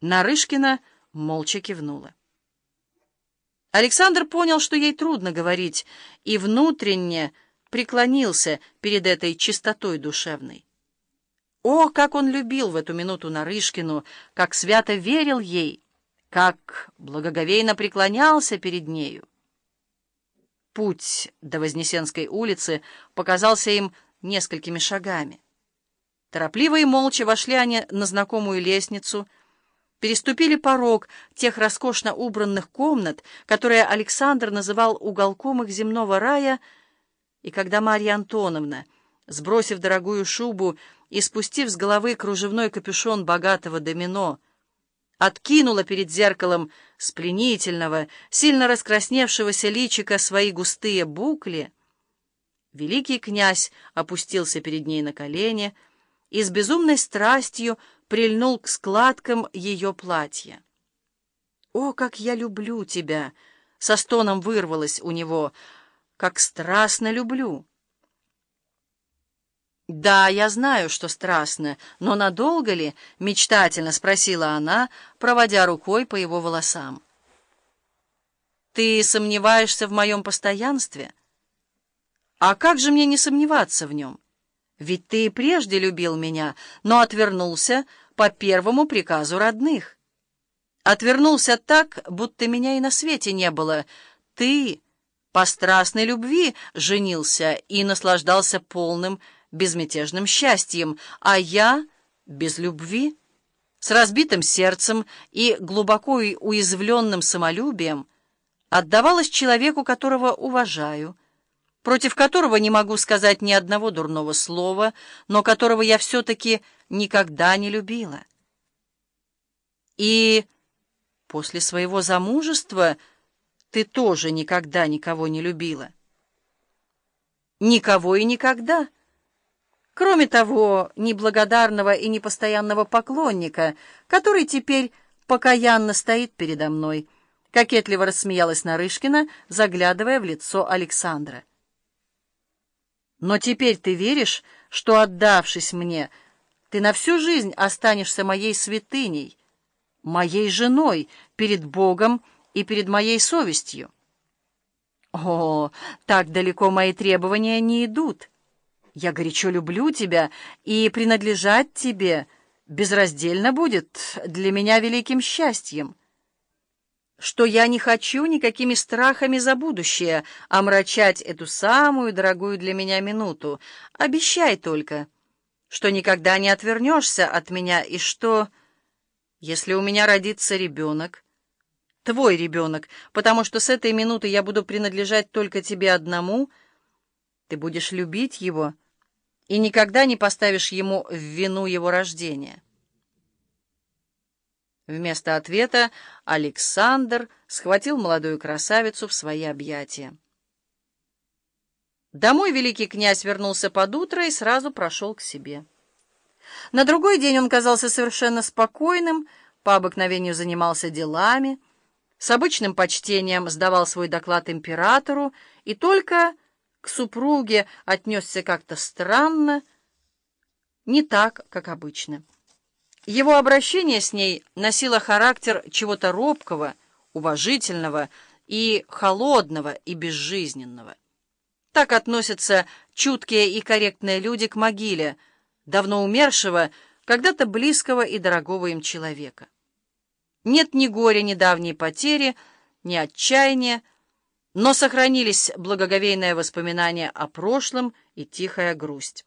Нарышкина молча кивнула. Александр понял, что ей трудно говорить, и внутренне преклонился перед этой чистотой душевной. О, как он любил в эту минуту Нарышкину, как свято верил ей, как благоговейно преклонялся перед нею. Путь до Вознесенской улицы показался им несколькими шагами. Торопливо и молча вошли они на знакомую лестницу, переступили порог тех роскошно убранных комнат, которые Александр называл уголком их земного рая, и когда Марья Антоновна, сбросив дорогую шубу и спустив с головы кружевной капюшон богатого домино, откинула перед зеркалом с пленительного, сильно раскрасневшегося личика свои густые букли, великий князь опустился перед ней на колени и с безумной страстью прильнул к складкам ее платья. «О, как я люблю тебя!» — со стоном вырвалось у него. «Как страстно люблю!» «Да, я знаю, что страстно, но надолго ли?» — мечтательно спросила она, проводя рукой по его волосам. «Ты сомневаешься в моем постоянстве? А как же мне не сомневаться в нем? Ведь ты и прежде любил меня, но отвернулся по первому приказу родных. Отвернулся так, будто меня и на свете не было. Ты по страстной любви женился и наслаждался полным безмятежным счастьем, а я без любви, с разбитым сердцем и глубоко уязвленным самолюбием, отдавалась человеку, которого уважаю, против которого не могу сказать ни одного дурного слова, но которого я все-таки никогда не любила. И после своего замужества ты тоже никогда никого не любила. Никого и никогда. Кроме того, неблагодарного и непостоянного поклонника, который теперь покаянно стоит передо мной, кокетливо рассмеялась Нарышкина, заглядывая в лицо Александра. Но теперь ты веришь, что, отдавшись мне, ты на всю жизнь останешься моей святыней, моей женой перед Богом и перед моей совестью? О, так далеко мои требования не идут. Я горячо люблю тебя, и принадлежать тебе безраздельно будет для меня великим счастьем. Что я не хочу никакими страхами за будущее омрачать эту самую дорогую для меня минуту. Обещай только, что никогда не отвернешься от меня, и что, если у меня родится ребенок, твой ребенок, потому что с этой минуты я буду принадлежать только тебе одному, ты будешь любить его, — и никогда не поставишь ему в вину его рождения. Вместо ответа Александр схватил молодую красавицу в свои объятия. Домой великий князь вернулся под утро и сразу прошел к себе. На другой день он казался совершенно спокойным, по обыкновению занимался делами, с обычным почтением сдавал свой доклад императору и только к супруге отнесся как-то странно, не так, как обычно. Его обращение с ней носило характер чего-то робкого, уважительного и холодного и безжизненного. Так относятся чуткие и корректные люди к могиле, давно умершего, когда-то близкого и дорогого им человека. Нет ни горя, ни давней потери, ни отчаяния, но сохранились благоговейные воспоминания о прошлом и тихая грусть.